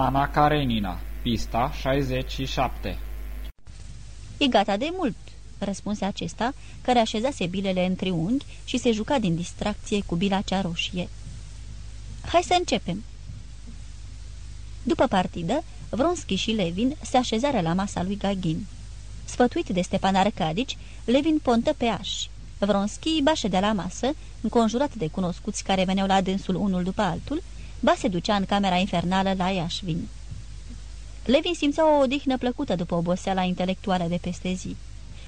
Ana Karenina, pista 67 E gata de mult, răspunse acesta, care așezase bilele în triunghi și se juca din distracție cu bila cea roșie. Hai să începem. După partidă, Vronski și Levin se așezară la masa lui Gagin. Sfătuit de Stepan Arcadici, Levin pontă pe aș. Vronski bașe de la masă, înconjurat de cunoscuți care veneau la dânsul unul după altul, ba se ducea în camera infernală la Iașvin. Levin simțea o odihnă plăcută după oboseala intelectuală de peste zi.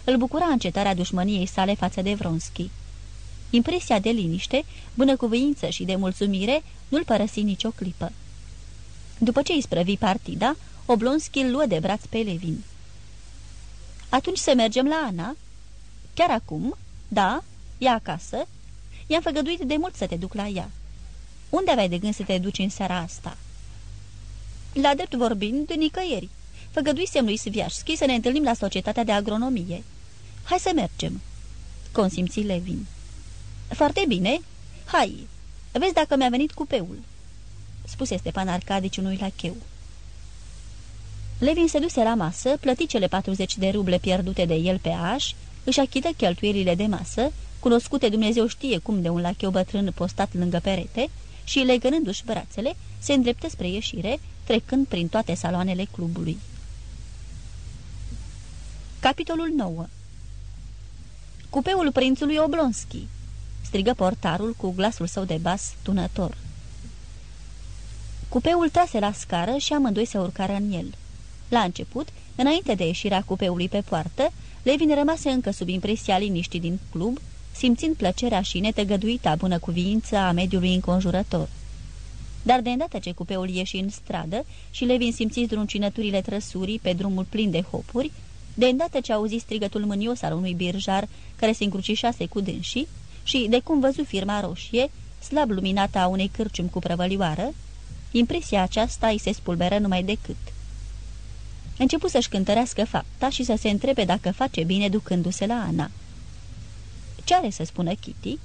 Îl bucura încetarea dușmăniei sale față de Vronski. Impresia de liniște, bunăcuvință și de mulțumire nu-l părăsi nicio clipă. După ce îi sprăvi partida, Oblonski îl luă de braț pe Levin. Atunci să mergem la Ana?" Chiar acum?" Da, e acasă. I-am făgăduit de mult să te duc la ea. Unde aveai de gând să te duci în seara asta?" La drept vorbind, nicăieri. Făgăduisem lui Sviașski să ne întâlnim la Societatea de Agronomie. Hai să mergem." Consimți Levin. Foarte bine. Hai, vezi dacă mi-a venit cupeul." spuse Stepan Arcadici unui lacheu. Levin se duse la masă, plăti cele 40 de ruble pierdute de el pe aș, își achită cheltuielile de masă, cunoscute Dumnezeu știe cum de un lacheu bătrân postat lângă perete, și, legănându-și brațele, se îndreptă spre ieșire, trecând prin toate saloanele clubului. Capitolul 9 Cupeul prințului Oblonski strigă portarul cu glasul său de bas tunător. Cupeul trase la scară și amândoi se urcară în el. La început, înainte de ieșirea cupeului pe poartă, Levin rămase încă sub impresia liniștii din club, simțind plăcerea și netăgăduita bună cuviință a mediului înconjurător. Dar de îndată ce cupeul ieși în stradă și Levin simți druncinăturile trăsurii pe drumul plin de hopuri, de îndată ce auzi strigătul mânios al unui birjar care se încrucișase cu dânsii și de cum văzu firma roșie, slab luminată a unei cârciumi cu prăvălioară, impresia aceasta îi se spulberă numai decât. Începu să-și cântărească fapta și să se întrebe dacă face bine ducându-se la Ana. Ce are să spună Kitty?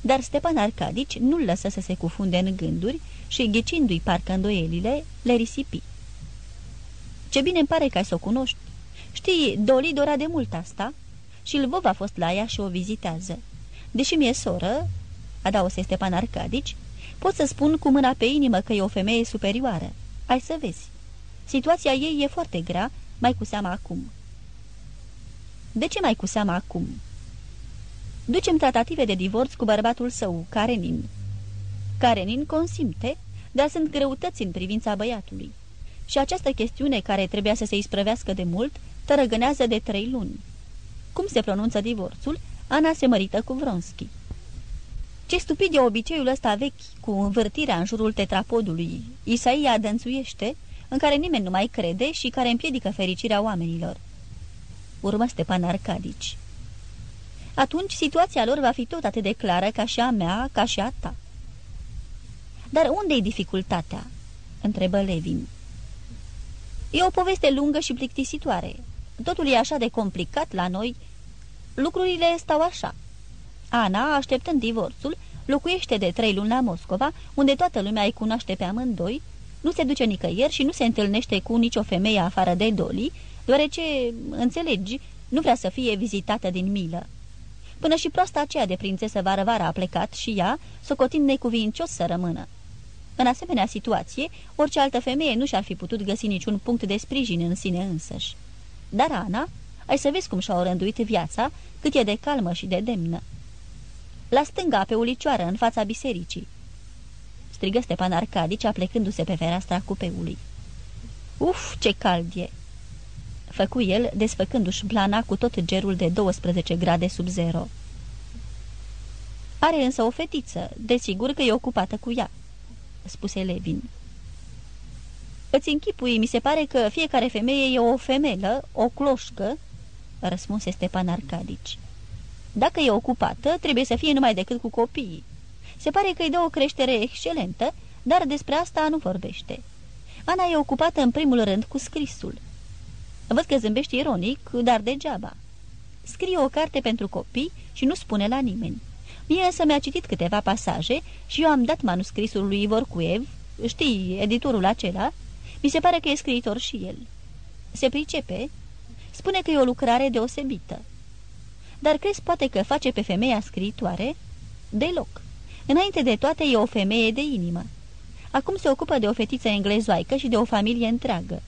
Dar Stepan Arcadici nu-l lăsă să se cufunde în gânduri și, ghicindu-i parcă îndoielile, le risipi. Ce bine îmi pare că ai să o cunoști. Știi, Doli dora de mult asta și Lvov a fost la ea și o vizitează. Deși mi-e soră, adaose Stepan Arcadici, pot să spun cu mâna pe inimă că e o femeie superioară. Ai să vezi. Situația ei e foarte grea, mai cu seama acum. De ce mai cu seama acum? Ducem tratative de divorț cu bărbatul său, Karenin. Karenin consimte, dar sunt greutăți în privința băiatului. Și această chestiune, care trebuia să se isprăvească de mult, tărăgânează de trei luni. Cum se pronunță divorțul, Ana se mărită cu Vronski. Ce stupid e obiceiul ăsta vechi, cu învârtirea în jurul tetrapodului. Isaia dănțuiește, în care nimeni nu mai crede și care împiedică fericirea oamenilor. Urmă Stepan Arcadici. Atunci situația lor va fi tot atât de clară ca și a mea, ca și a ta. Dar unde e dificultatea? întrebă Levin. E o poveste lungă și plictisitoare. Totul e așa de complicat la noi. Lucrurile stau așa. Ana, așteptând divorțul, locuiește de trei luni la Moscova, unde toată lumea îi cunoaște pe amândoi, nu se duce nicăieri și nu se întâlnește cu nicio femeie afară de Doli, deoarece, înțelegi, nu vrea să fie vizitată din milă. Până și proasta aceea de prințesă Varvara a plecat și ea, socotind necuvincios să rămână. În asemenea situație, orice altă femeie nu și-ar fi putut găsi niciun punct de sprijin în sine însăși. Dar Ana, ai să vezi cum și-a orânduit viața, cât e de calmă și de demnă. La stânga, pe ulicioară, în fața bisericii, strigă Stepan Arcadici, aplecându-se pe fereastra cupeului. Uf, ce cald e!" Făcu el, desfăcându-și blana cu tot gerul de 12 grade sub zero. Are însă o fetiță, desigur că e ocupată cu ea," spuse Levin. Îți închipui, mi se pare că fiecare femeie e o femelă, o cloșcă," răspunse Stepan Arcadici. Dacă e ocupată, trebuie să fie numai decât cu copiii. Se pare că îi dă o creștere excelentă, dar despre asta nu vorbește. Ana e ocupată în primul rând cu scrisul. Văd că zâmbești ironic, dar degeaba. Scrie o carte pentru copii și nu spune la nimeni. Mie însă mi-a citit câteva pasaje și eu am dat manuscrisul lui Ivor Cuev, știi, editorul acela, mi se pare că e scriitor și el. Se pricepe? Spune că e o lucrare deosebită. Dar crezi poate că face pe femeia scriitoare? Deloc. Înainte de toate e o femeie de inimă. Acum se ocupă de o fetiță englezoaică și de o familie întreagă.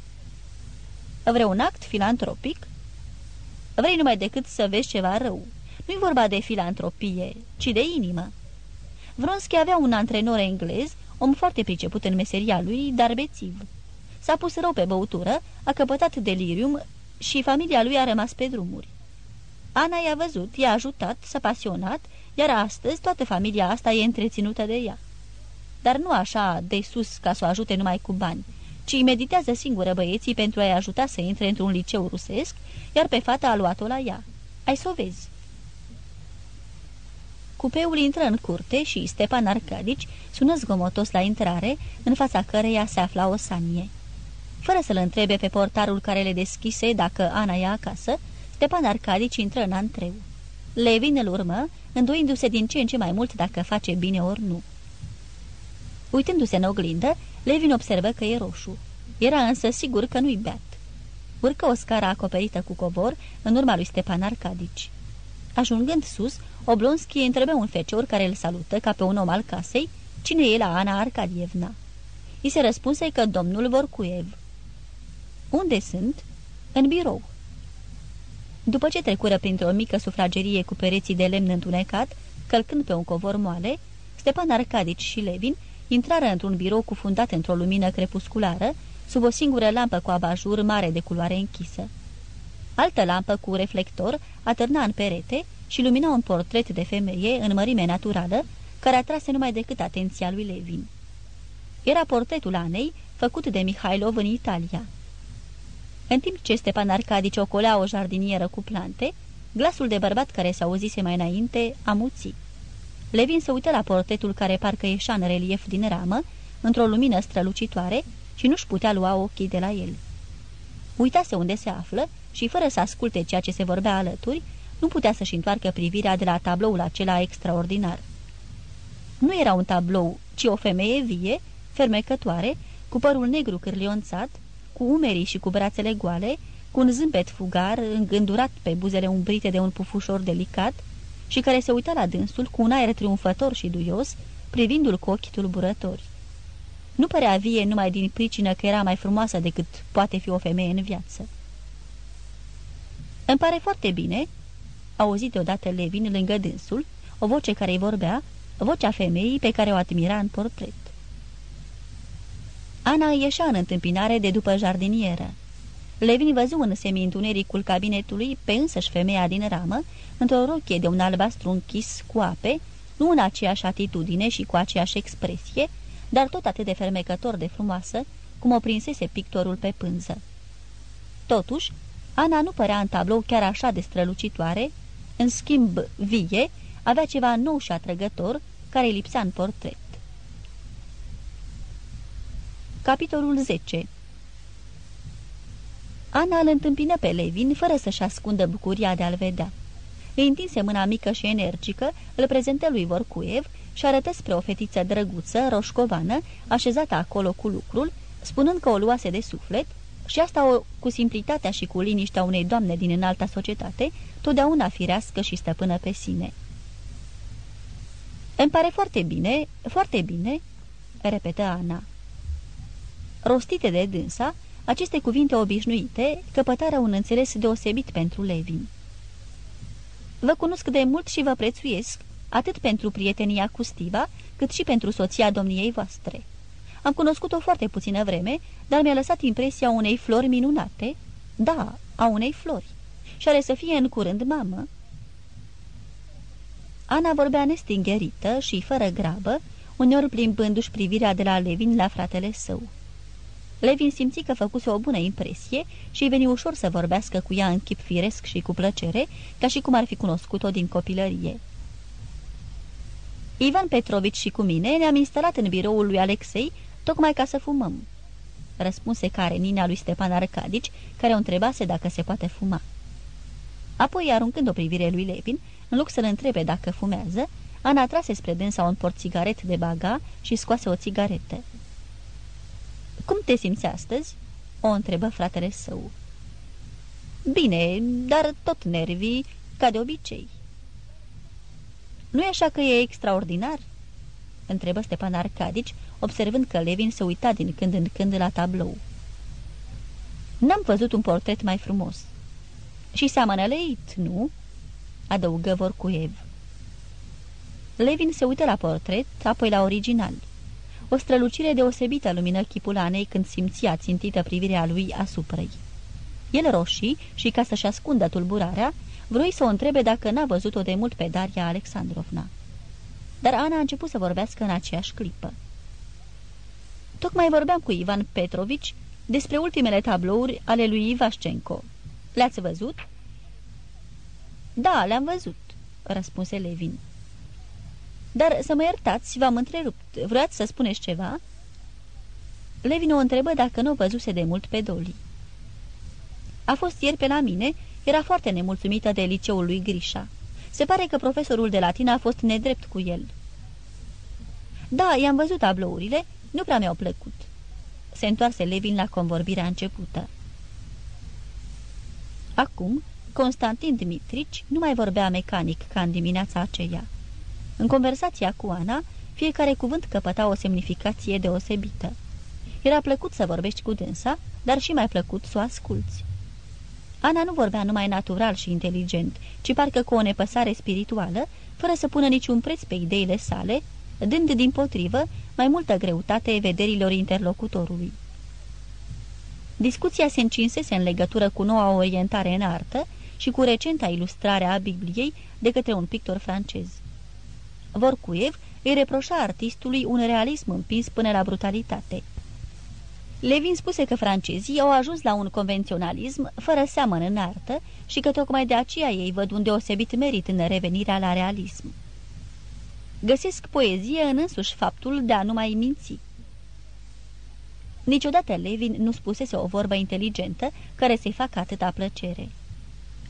Vrei un act filantropic? Vrei numai decât să vezi ceva rău. Nu-i vorba de filantropie, ci de inimă. Vronski avea un antrenor englez, om foarte priceput în meseria lui, dar bețiv. S-a pus rău pe băutură, a căpătat delirium și familia lui a rămas pe drumuri. Ana i-a văzut, i-a ajutat, s-a pasionat, iar astăzi toată familia asta e întreținută de ea. Dar nu așa de sus ca să o ajute numai cu bani, ci meditează singură băieții pentru a-i ajuta să intre într-un liceu rusesc, iar pe fata a luat-o la ea. Ai să o vezi. Cupeul intră în curte și Stepan Arcadici sună zgomotos la intrare, în fața căreia se afla o sanie. Fără să-l întrebe pe portarul care le deschise dacă Ana e acasă, Stepan Arcadici intră în antreu. Levin îl urmă, îndoindu-se din ce în ce mai mult dacă face bine ori nu. Uitându-se în oglindă, Levin observă că e roșu. Era însă sigur că nu-i beat. Urcă o scară acoperită cu cobor în urma lui Stepan Arcadici. Ajungând sus, Oblonski întrebă un fecior care îl salută ca pe un om al casei, cine e la Ana Arcadievna. I se răspunse că domnul Vorcuev. Unde sunt?" În birou." După ce trecură printr-o mică sufragerie cu pereții de lemn întunecat, călcând pe un covor moale, Stepan Arcadici și Levin intrară într-un birou cufundat într-o lumină crepusculară, sub o singură lampă cu abajur mare de culoare închisă. Altă lampă cu reflector atârna în perete și lumina un portret de femeie în mărime naturală, care atrase numai decât atenția lui Levin. Era portretul Anei, făcut de Mihailov în Italia. În timp ce Stepan Arcadici ocolea o jardinieră cu plante, glasul de bărbat care s-a auzise mai înainte amuții. Levin se uită la portretul care parcă ieșea în relief din ramă, într-o lumină strălucitoare, și nu-și putea lua ochii de la el. Uitase unde se află și, fără să asculte ceea ce se vorbea alături, nu putea să-și întoarcă privirea de la tabloul acela extraordinar. Nu era un tablou, ci o femeie vie, fermecătoare, cu părul negru cârlionțat, cu umerii și cu brațele goale, cu un zâmbet fugar îngândurat pe buzele umbrite de un pufușor delicat și care se uita la dânsul cu un aer triumfător și duios, privindu-l cu ochi tulburători. Nu părea vie numai din pricină că era mai frumoasă decât poate fi o femeie în viață. Îmi pare foarte bine," auzit odată Levin lângă dânsul, o voce care îi vorbea, vocea femeii pe care o admira în portret. Ana ieșea în întâmpinare de după jardinieră. Levin văzu în semi-întunericul cabinetului pe însăși femeia din ramă, într-o rochie de un albastru închis cu ape, nu în aceeași atitudine și cu aceeași expresie, dar tot atât de fermecător de frumoasă, cum o prinsese pictorul pe pânză. Totuși, Ana nu părea în tablou chiar așa de strălucitoare, în schimb vie, avea ceva nou și atrăgător, care îi lipsea în portret. Capitolul 10 Ana îl întâmpină pe Levin fără să-și ascundă bucuria de a-l vedea. Îi întinse mâna mică și energică, îl prezentă lui Vorcuev și arătă spre o fetiță drăguță, roșcovană, așezată acolo cu lucrul, spunând că o luase de suflet, și asta o, cu simplitatea și cu liniștea unei doamne din înalta societate, totdeauna firească și stăpână pe sine. Îmi pare foarte bine, foarte bine," repetă Ana. Rostite de dânsa, aceste cuvinte obișnuite căpătară un înțeles deosebit pentru Levin. Vă cunosc de mult și vă prețuiesc, atât pentru prietenia cu Stiva, cât și pentru soția domniei voastre. Am cunoscut-o foarte puțină vreme, dar mi-a lăsat impresia unei flori minunate. Da, a unei flori. Și are să fie în curând mamă. Ana vorbea nestingerită și fără grabă, uneori plimbându-și privirea de la Levin la fratele său. Levin simți că făcuse o bună impresie și îi veni ușor să vorbească cu ea în chip firesc și cu plăcere, ca și cum ar fi cunoscut-o din copilărie. Ivan Petrovici și cu mine ne-am instalat în biroul lui Alexei tocmai ca să fumăm. Răspunse Karenina lui Stepan Arcadici, care o întrebase dacă se poate fuma. Apoi, aruncând o privire lui Lepin, în loc să-l întrebe dacă fumează, Ana trase spre dânsa un porțigaret de baga și scoase o țigaretă. Cum te simți astăzi?" o întrebă fratele său. Bine, dar tot nervii, ca de obicei." Nu e așa că e extraordinar?" întrebă Stepan Arcadici, observând că Levin se uita din când în când la tablou. N-am văzut un portret mai frumos." Și seamănă leit, nu?" adăugă Vorcuev. Levin se uită la portret, apoi la original. O strălucire deosebită lumină chipul Anei când simțea țintită privirea lui asupra ei. El roșii și, ca să-și ascundă tulburarea, vrui să o întrebe dacă n-a văzut-o de mult pe Daria Alexandrovna. Dar Ana a început să vorbească în aceeași clipă. Tocmai vorbeam cu Ivan Petrovici despre ultimele tablouri ale lui Ivascenco. Le-ați văzut?" Da, le-am văzut," răspunse Levin. Dar să mă iertați, v-am întrerupt. Vreați să spuneți ceva?" Levin o întrebă dacă nu o văzuse de mult pe Doli. A fost ieri pe la mine, era foarte nemulțumită de liceul lui Grișa. Se pare că profesorul de latină a fost nedrept cu el. Da, i-am văzut tablourile, nu prea mi-au plăcut. Se întoarse Levin la convorbirea începută. Acum, Constantin Dmitrici nu mai vorbea mecanic ca în dimineața aceea. În conversația cu Ana, fiecare cuvânt căpăta o semnificație deosebită. Era plăcut să vorbești cu dânsa, dar și mai plăcut să o asculți. Ana nu vorbea numai natural și inteligent, ci parcă cu o nepăsare spirituală, fără să pună niciun preț pe ideile sale, dând din potrivă mai multă greutate vederilor interlocutorului. Discuția se încinsese în legătură cu noua orientare în artă și cu recenta ilustrare a Bibliei de către un pictor francez. Vorcuev îi reproșa artistului un realism împins până la brutalitate. Levin spuse că francezii au ajuns la un convenționalism fără seamăn în artă și că tocmai de aceea ei văd un deosebit merit în revenirea la realism. Găsesc poezie în însuși faptul de a nu mai minți. Niciodată Levin nu spusese o vorbă inteligentă care să-i facă atâta plăcere.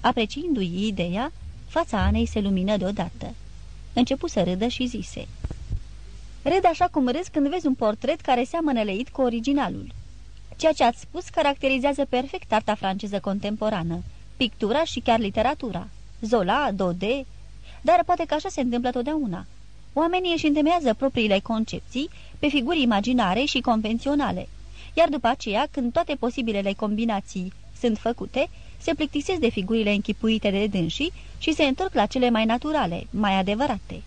Apreciindu-i ideea, fața Anei se lumină deodată. Începu să râdă și zise. Red așa cum râzi când vezi un portret care seamănă leit cu originalul. Ceea ce ați spus caracterizează perfect arta franceză contemporană, pictura și chiar literatura. Zola, Dode, dar poate că așa se întâmplă totdeauna. Oamenii își întemeiază propriile concepții pe figuri imaginare și convenționale, iar după aceea, când toate posibilele combinații sunt făcute, se plictisesc de figurile închipuite de dânsii și se întorc la cele mai naturale, mai adevărate.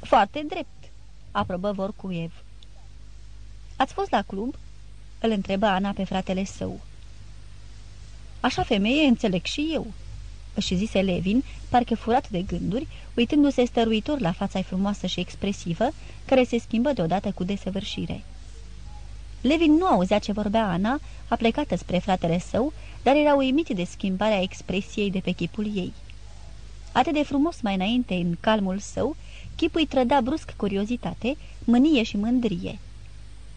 Foarte drept, aprobă Vorcuiev. Ați fost la club?" îl întrebă Ana pe fratele său. Așa femeie înțeleg și eu," își zise Levin, parcă furat de gânduri, uitându-se stăruitor la fața frumoasă și expresivă, care se schimbă deodată cu desăvârșire. Levin nu auzea ce vorbea Ana, a plecat spre fratele său, dar era uimit de schimbarea expresiei de pe chipul ei. Atât de frumos mai înainte, în calmul său, chipul îi trăda brusc curiozitate, mânie și mândrie.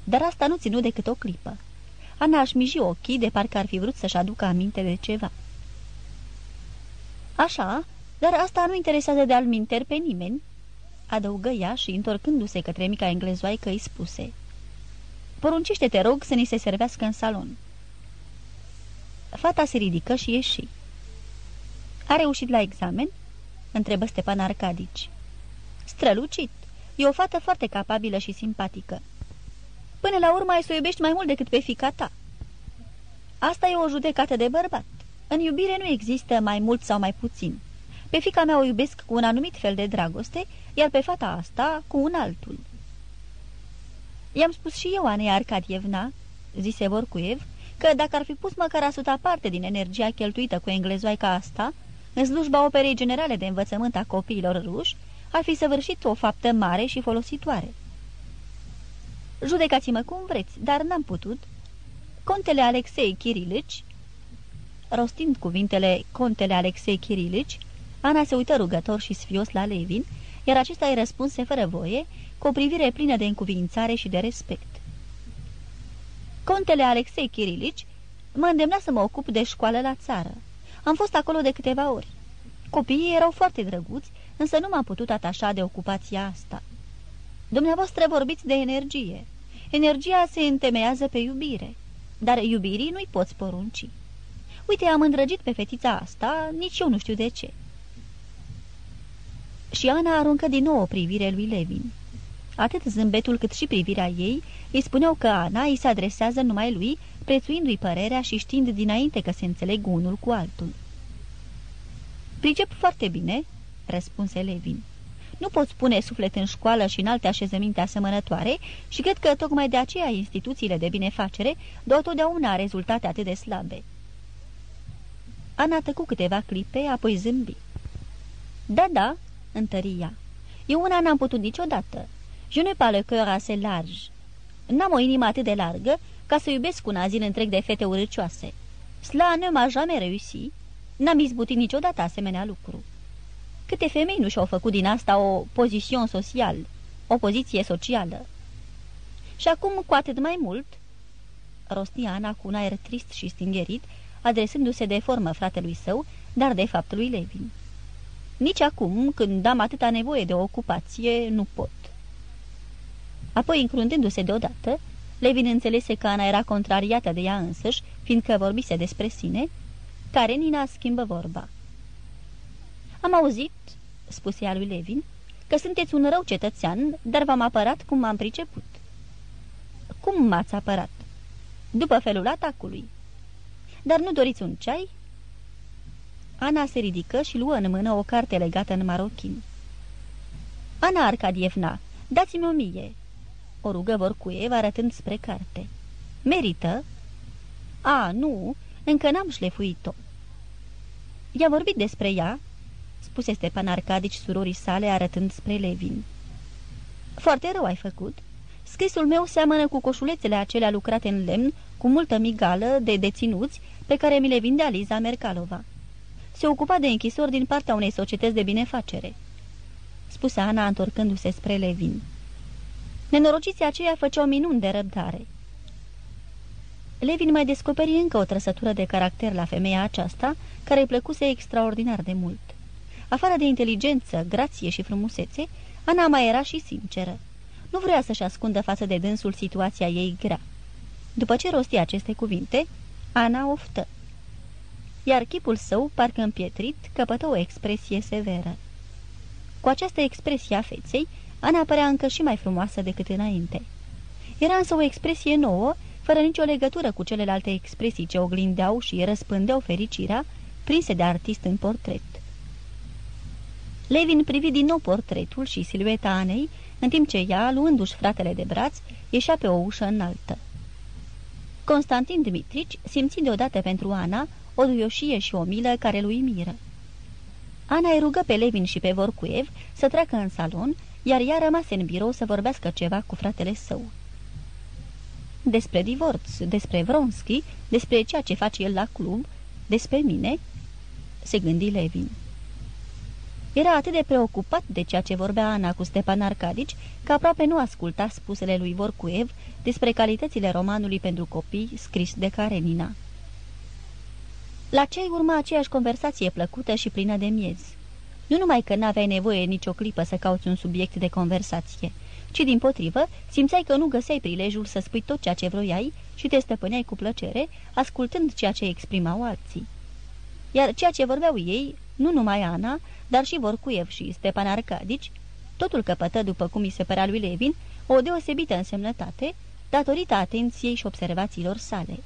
Dar asta nu ținu decât o clipă. Ana aș miji ochii de parcă ar fi vrut să-și aducă aminte de ceva. Așa, dar asta nu interesează de-al minter pe nimeni, adăugă ea și, întorcându-se către mica englezoaică, îi spuse – Poruncește, te rog, să ni se servească în salon." Fata se ridică și ieși. A reușit la examen?" întrebă Stepan Arcadici. Strălucit. E o fată foarte capabilă și simpatică. Până la urmă ai să o iubești mai mult decât pe fica ta." Asta e o judecată de bărbat. În iubire nu există mai mult sau mai puțin. Pe fica mea o iubesc cu un anumit fel de dragoste, iar pe fata asta cu un altul." I-am spus și eu, Anei Arcadievna," zise Vorcuev, că dacă ar fi pus măcar a suta parte din energia cheltuită cu englezoaica asta, în slujba operei generale de învățământ a copiilor ruși, ar fi săvârșit o faptă mare și folositoare. Judecați-mă cum vreți, dar n-am putut. Contele Alexei Kirilici, rostind cuvintele contele Alexei Kirilici, Ana se uită rugător și sfios la Levin, iar acesta îi răspunse fără voie, cu o privire plină de încuvințare și de respect. Contele Alexei Kirilici mă îndemna să mă ocup de școală la țară. Am fost acolo de câteva ori. Copiii erau foarte drăguți, însă nu m-am putut atașa de ocupația asta. Dumneavoastră vorbiți de energie. Energia se întemeiază pe iubire, dar iubirii nu-i poți porunci. Uite, am îndrăgit pe fetița asta, nici eu nu știu de ce." Și Ana aruncă din nou o privire lui Levin. Atât zâmbetul cât și privirea ei îi spuneau că Ana îi se adresează numai lui, prețuindu-i părerea și știind dinainte că se înțeleg unul cu altul. Pricep foarte bine," răspunse Levin. Nu pot spune suflet în școală și în alte așezăminte asemănătoare și cred că tocmai de aceea instituțiile de binefacere dau totdeauna rezultate atât de slabe. Ana tăcu câteva clipe, apoi zâmbi. Da, da," întări ea. Eu una n-am putut niciodată. Je ne pas le cœur assez large. N-am o inimă atât de largă ca să iubesc un azil întreg de fete urâcioase. Cela ne m'a jamais réussi. N-am izbutit niciodată asemenea lucru. Câte femei nu și-au făcut din asta o poziție social, o poziție socială? Și acum, cu atât mai mult, rostia Ana cu un aer trist și stingerit, adresându-se de formă fratelui său, dar de fapt lui Levin. Nici acum, când am atâta nevoie de o ocupație, nu pot. Apoi, încrundându-se deodată, Levin înțelese că Ana era contrariată de ea însăși, fiindcă vorbise despre sine, Karenina schimbă vorba. Am auzit, spuse ea lui Levin, că sunteți un rău cetățean, dar v-am apărat cum m-am priceput. Cum m-ați apărat? După felul atacului. Dar nu doriți un ceai? Ana se ridică și luă în mână o carte legată în marochin. Ana Arcadievna, dați-mi o mie!" O rugă Vorcuev arătând spre carte. Merită?" A, nu, încă n-am șlefuit-o." I-a vorbit despre ea?" spuse Stepan Arcadici surorii sale arătând spre Levin. Foarte rău ai făcut. Scrisul meu seamănă cu coșulețele acelea lucrate în lemn, cu multă migală de deținuți, pe care mi le vindea Liza Mercalova. Se ocupa de închisori din partea unei societăți de binefacere. Spuse Ana întorcându-se spre Levin. Nenorociții aceia făceau minuni de răbdare. Levin mai descoperi încă o trăsătură de caracter la femeia aceasta, care îi plăcuse extraordinar de mult. Afară de inteligență, grație și frumusețe, Ana mai era și sinceră. Nu vrea să-și ascundă față de dânsul situația ei grea. După ce rosti aceste cuvinte, Ana oftă. Iar chipul său, parcă împietrit, căpătă o expresie severă. Cu această expresie a feței, Ana părea încă și mai frumoasă decât înainte. Era însă o expresie nouă, fără nicio legătură cu celelalte expresii ce oglindeau și răspândeau fericirea, prinse de artist în portret. Levin privi din nou portretul și silueta Anei, în timp ce ea, luându-și fratele de braț, ieșea pe o ușă înaltă. Constantin Dmitrici simți deodată pentru Ana o duioșie și o milă care lui miră. Ana îi rugă pe Levin și pe Vorcuev să treacă în salon, iar ea rămase în birou să vorbească ceva cu fratele său. Despre divorț, despre Vronski, despre ceea ce face el la club, despre mine, se gândi Levin. Era atât de preocupat de ceea ce vorbea Ana cu Stepan Arcadici, că aproape nu asculta spusele lui Vorcuev despre calitățile romanului pentru copii scris de Karenina. La ce urma aceeași conversație plăcută și plină de miez. Nu numai că n-aveai nevoie nicio clipă să cauți un subiect de conversație, ci din potrivă simțeai că nu găseai prilejul să spui tot ceea ce vroiai și te stăpâneai cu plăcere, ascultând ceea ce exprimau alții. Iar ceea ce vorbeau ei, nu numai Ana, dar și Vorcuiev și Stepan Arcadici, totul căpătă, după cum îi se părea lui Levin, o deosebită însemnătate, datorită atenției și observațiilor sale.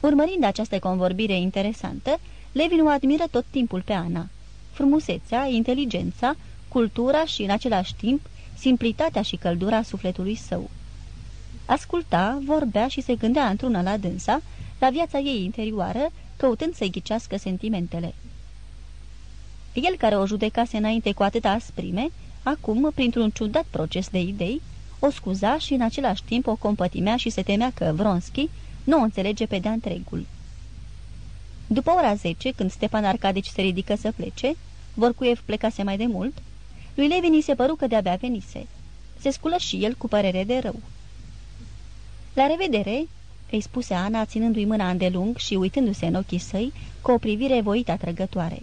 Urmărind această convorbire interesantă, Levin o admiră tot timpul pe Ana. Frumusețea, inteligența, cultura și, în același timp, simplitatea și căldura sufletului său. Asculta, vorbea și se gândea într-una la dânsa, la viața ei interioară, căutând să-i ghicească sentimentele. El care o judecase înainte cu atâta asprime, acum, printr-un ciudat proces de idei, o scuza și în același timp o compătimea și se temea că Vronski nu o înțelege pe de întregul. După ora zece, când Stepan Arcadici se ridică să plece, Vorcuiev plecase mai de mult, lui Levin se păru că de-abia venise. Se sculă și el cu părere de rău. La revedere, îi spuse Ana, ținându-i mâna îndelung și uitându-se în ochii săi cu o privire voită atrăgătoare.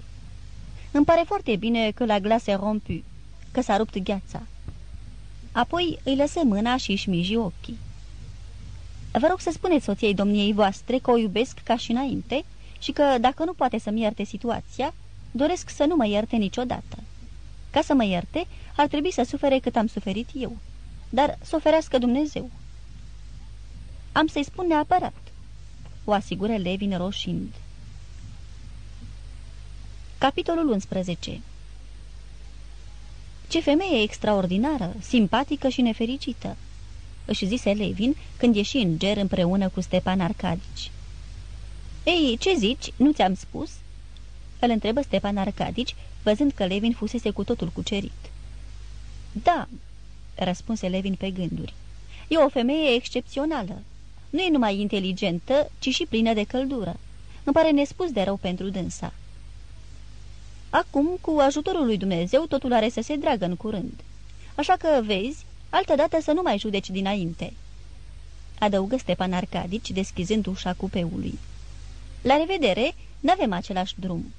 Îmi pare foarte bine că la glase rompu, că s-a rupt gheața. Apoi îi lăsă mâna și își miji ochii. Vă rog să spuneți soției domniei voastre că o iubesc ca și înainte și că, dacă nu poate să-mi ierte situația, doresc să nu mă ierte niciodată. Ca să mă ierte, ar trebui să sufere cât am suferit eu, dar să oferească Dumnezeu. Am să-i spun neapărat, o asigură Levin roșind. Capitolul 11 Ce femeie extraordinară, simpatică și nefericită! își zise Levin când ieși în ger împreună cu Stepan Arcadici. Ei, ce zici? Nu ți-am spus?" Îl întrebă Stepan Arcadici, văzând că Levin fusese cu totul cucerit. Da," răspunse Levin pe gânduri. E o femeie excepțională. Nu e numai inteligentă, ci și plină de căldură. Îmi pare nespus de rău pentru dânsa." Acum, cu ajutorul lui Dumnezeu, totul are să se dragă în curând. Așa că, vezi, altădată să nu mai judeci dinainte." Adăugă Stepan Arcadici, deschizând ușa cupeului. La revedere, n-avem același drum."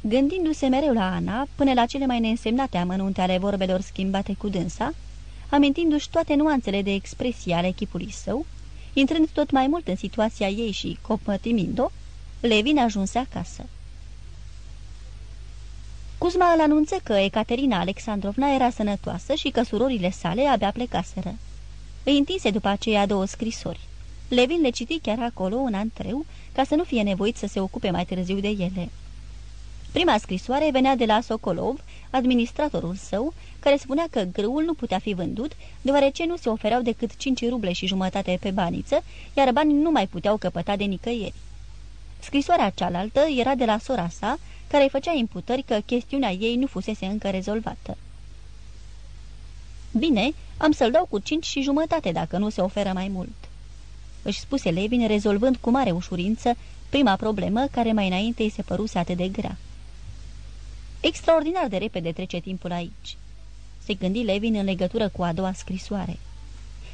Gândindu-se mereu la Ana, până la cele mai neînsemnate amănunte ale vorbelor schimbate cu dânsa, amintindu-și toate nuanțele de expresie ale echipului său, intrând tot mai mult în situația ei și copătimind-o, Levin ajunse acasă. Cuzma îl anunță că Ecaterina Alexandrovna era sănătoasă și că surorile sale abia plecaseră. Îi întinse după aceea două scrisori. Levin le citi chiar acolo un antreu, ca să nu fie nevoit să se ocupe mai târziu de ele. Prima scrisoare venea de la Sokolov, administratorul său, care spunea că grâul nu putea fi vândut, deoarece nu se ofereau decât cinci ruble și jumătate pe baniță, iar banii nu mai puteau căpăta de nicăieri. Scrisoarea cealaltă era de la sora sa, care îi făcea imputări că chestiunea ei nu fusese încă rezolvată. Bine, am să-l dau cu cinci și jumătate dacă nu se oferă mai mult." Își spuse Levin, rezolvând cu mare ușurință prima problemă care mai înainte îi se păruse atât de grea. Extraordinar de repede trece timpul aici," se gândi Levin în legătură cu a doua scrisoare.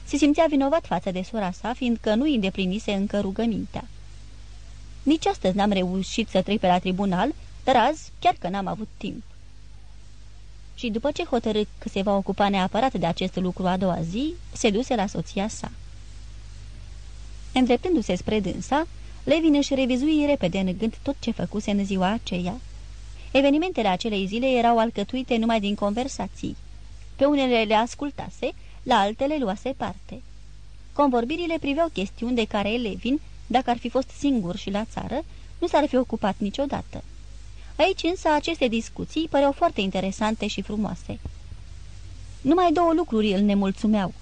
Se simțea vinovat față de sora sa, fiindcă nu îi îndeplinise încă rugămintea. Nici astăzi n-am reușit să trec pe la tribunal, dar azi chiar că n-am avut timp. Și după ce hotărâ că se va ocupa neapărat de acest lucru a doua zi, se duse la soția sa. Îndreptându-se spre dânsa, Levin își revizui repede în gând tot ce făcuse în ziua aceea. Evenimentele acelei zile erau alcătuite numai din conversații. Pe unele le ascultase, la altele luase parte. Convorbirile priveau chestiuni de care Levin, dacă ar fi fost singur și la țară, nu s-ar fi ocupat niciodată. Aici însă aceste discuții păreau foarte interesante și frumoase. Numai două lucruri îl nemulțumeau.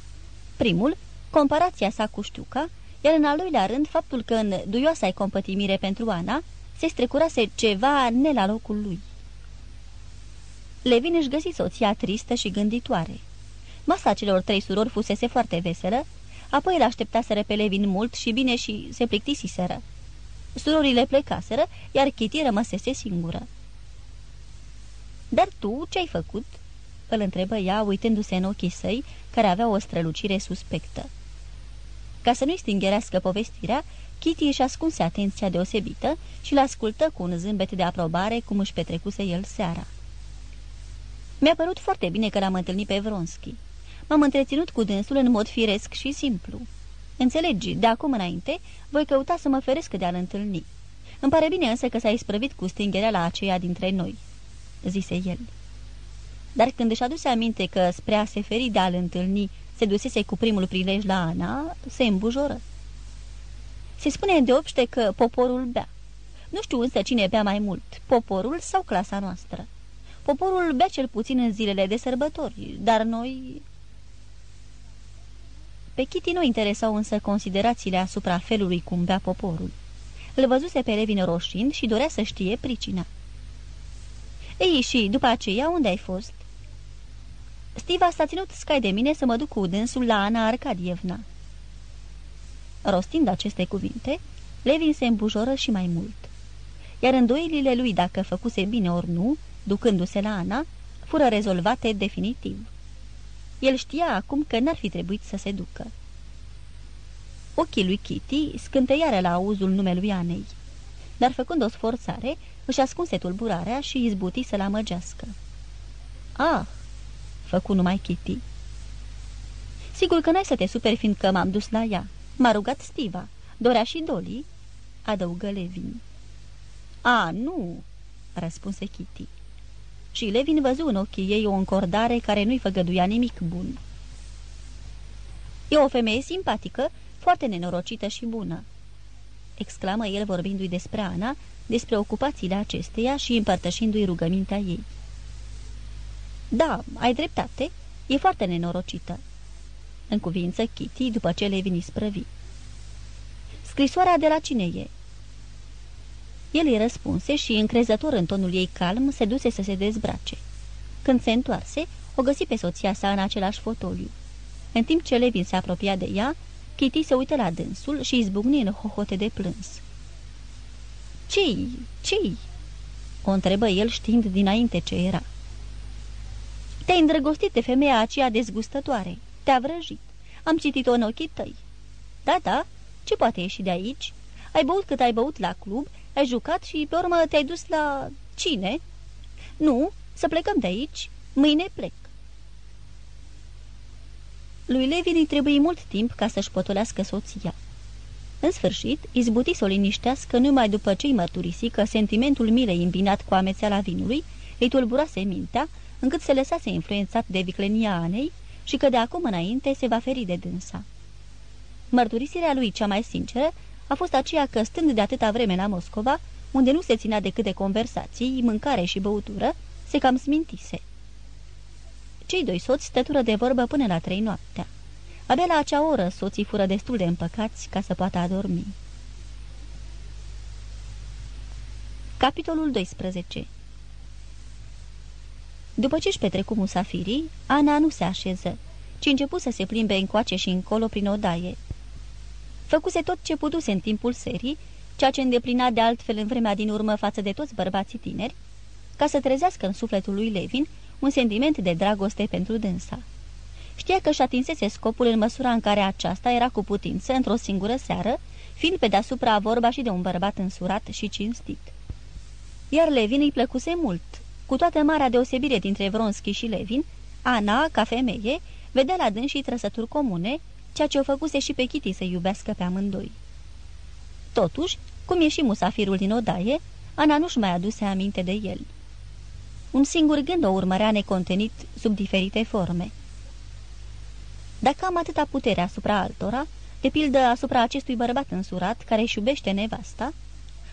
Primul, comparația sa cu Știuca, iar în al doilea rând faptul că în duioasa compătimire pentru Ana se strecurase ceva ne la locul lui. Levin își găsi soția tristă și gânditoare. Masa celor trei surori fusese foarte veselă, apoi îl așteptaseră pe Levin mult și bine și se plictisiseră. Surorile plecaseră, iar Kitty rămăsese singură. Dar tu ce ai făcut?" îl întrebă ea, uitându-se în ochii săi, care aveau o strălucire suspectă. Ca să nu-i stingerească povestirea, Kitty își ascunse atenția deosebită și l-ascultă cu un zâmbet de aprobare cum își petrecuse el seara. Mi-a părut foarte bine că l-am întâlnit pe Vronski. M-am întreținut cu dânsul în mod firesc și simplu. Înțelegi, de acum înainte, voi căuta să mă feresc de a-l întâlni. Îmi pare bine însă că s-a isprăvit cu stingerea la aceea dintre noi," zise el. Dar când își aduse aminte că spre a se feri de a-l întâlni se dusese cu primul prilej la Ana, se îmbujoră. Se spune de obște că poporul bea. Nu știu însă cine bea mai mult, poporul sau clasa noastră. Poporul bea cel puțin în zilele de sărbători, dar noi... Pe Kitty nu interesau însă considerațiile asupra felului cum bea poporul. Îl văzuse pe Levin roșind și dorea să știe pricina. Ei, și după aceea unde ai fost?" Stiva s-a ținut scai de mine să mă duc cu dânsul la Ana Arcadievna." Rostind aceste cuvinte, Levin se îmbujoră și mai mult. Iar îndoielile lui dacă făcuse bine ori nu, ducându-se la Ana, fură rezolvate definitiv. El știa acum că n-ar fi trebuit să se ducă. Ochii lui Kitty scânteiară la auzul numelui Anei, dar făcând o sforțare, își ascunse tulburarea și izbuti să-l amăgească. Ah, făcu numai Kitty. Sigur că n-ai să te superi fiindcă m-am dus la ea. M-a rugat Stiva. Dorea și Dolly?" adăugă Levin. A, nu," răspunse Kitty. Și Levin văzu în ochii ei o încordare care nu-i făgăduia nimic bun. E o femeie simpatică, foarte nenorocită și bună," exclamă el vorbindu-i despre Ana, despre ocupațiile acesteia și împărtășindu-i rugămintea ei. Da, ai dreptate, e foarte nenorocită," în cuvință Kitty după ce Levin isprăvi. Scrisoarea de la cine e?" El îi răspunse și, încrezător în tonul ei calm, se duse să se dezbrace. Când se întoarse, o găsi pe soția sa în același fotoliu. În timp ce Levin se apropia de ea, Kitty se uită la dânsul și izbucni în hohote de plâns. Ce-i? Ce-i?" o întrebă el știind dinainte ce era. Te-ai îndrăgostit de femeia aceea dezgustătoare. Te-a vrăjit. Am citit-o în ochii tăi. Da, da, ce poate ieși de aici? Ai băut cât ai băut la club, ai jucat și pe urmă te-ai dus la... cine? Nu, să plecăm de aici. Mâine plec. Lui Levin îi trebuie mult timp ca să-și potolească soția. În sfârșit, izbuti să o liniștească numai după ce îi mărturisi că sentimentul milei îmbinat cu amețeala vinului îi tulburase mintea, încât se lăsase influențat de viclenia Anei și că de acum înainte se va feri de dânsa. Mărturisirea lui cea mai sinceră a fost aceea că, stând de atâta vreme la Moscova, unde nu se ținea decât de conversații, mâncare și băutură, se cam smintise. Cei doi soți stătură de vorbă până la trei noaptea. Abia la acea oră soții fură destul de împăcați ca să poată adormi. Capitolul 12 După ce își petrecu musafirii, Ana nu se așeză, ci începu să se plimbe încoace și încolo prin odaie. Făcuse tot ce putuse în timpul serii, ceea ce îndeplina de altfel în vremea din urmă față de toți bărbații tineri, ca să trezească în sufletul lui Levin un sentiment de dragoste pentru dânsa. Știa că și atinsese scopul în măsura în care aceasta era cu putință într-o singură seară, fiind pe deasupra vorba și de un bărbat însurat și cinstit. Iar Levin îi plăcuse mult. Cu toată marea deosebire dintre Vronski și Levin, Ana, ca femeie, vedea la dâns și trăsături comune, ceea ce o făcuse și pe Kitty să iubească pe amândoi. Totuși, cum e și musafirul din odaie, Ana nu-și mai aduse aminte de el. Un singur gând o urmărea necontenit sub diferite forme. Dacă am atâta putere asupra altora, de pildă asupra acestui bărbat însurat care își iubește nevasta,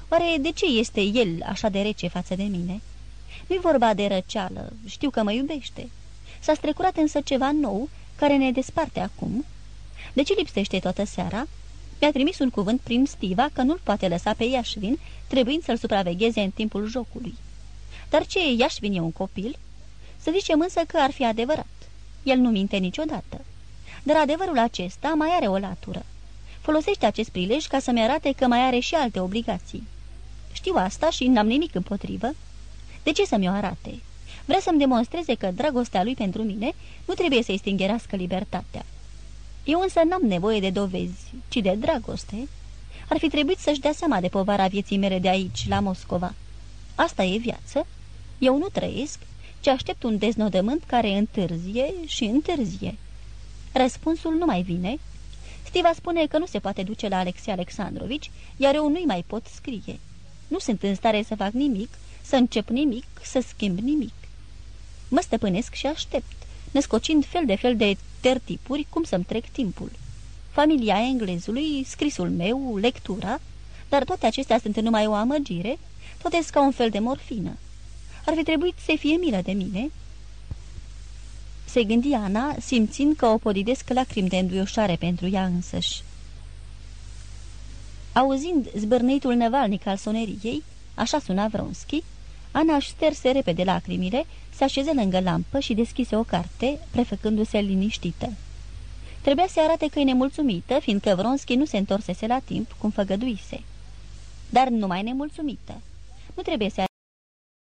oare de ce este el așa de rece față de mine? Nu-i vorba de răceală, știu că mă iubește. S-a strecurat însă ceva nou care ne desparte acum. De ce lipsește toată seara? Mi-a trimis un cuvânt prin Stiva că nu-l poate lăsa pe Iașvin, trebuind să-l supravegheze în timpul jocului. Dar ce e Iașvin e un copil? Să zicem însă că ar fi adevărat. El nu minte niciodată. Dar adevărul acesta mai are o latură. Folosește acest prilej ca să-mi arate că mai are și alte obligații. Știu asta și n-am nimic împotrivă. De ce să-mi o arate? Vrea să-mi demonstreze că dragostea lui pentru mine nu trebuie să-i stingerească libertatea. Eu însă n-am nevoie de dovezi, ci de dragoste. Ar fi trebuit să-și dea seama de povara vieții mele de aici, la Moscova. Asta e viață. Eu nu trăiesc, ci aștept un deznodământ care întârzie și întârzie. Răspunsul nu mai vine. Stiva spune că nu se poate duce la Alexei Alexandrovici, iar eu nu-i mai pot scrie. Nu sunt în stare să fac nimic, să încep nimic, să schimb nimic. Mă stăpânesc și aștept, născocind fel de fel de tertipuri cum să-mi trec timpul. Familia englezului, scrisul meu, lectura, dar toate acestea sunt numai o amăgire, toate ca un fel de morfină. Ar fi trebuit să fie milă de mine. Se gândi Ana, simțind că o podidesc lacrimi de înduioșare pentru ea însăși. Auzind zbârneitul nevalnic al soneriei, așa suna Vronski, Ana își șterse repede lacrimile, se așeze lângă lampă și deschise o carte, prefăcându-se liniștită. Trebuia să arate că e nemulțumită, fiindcă Vronski nu se întorsese la timp, cum făgăduise. Dar numai nemulțumită. Nu trebuie să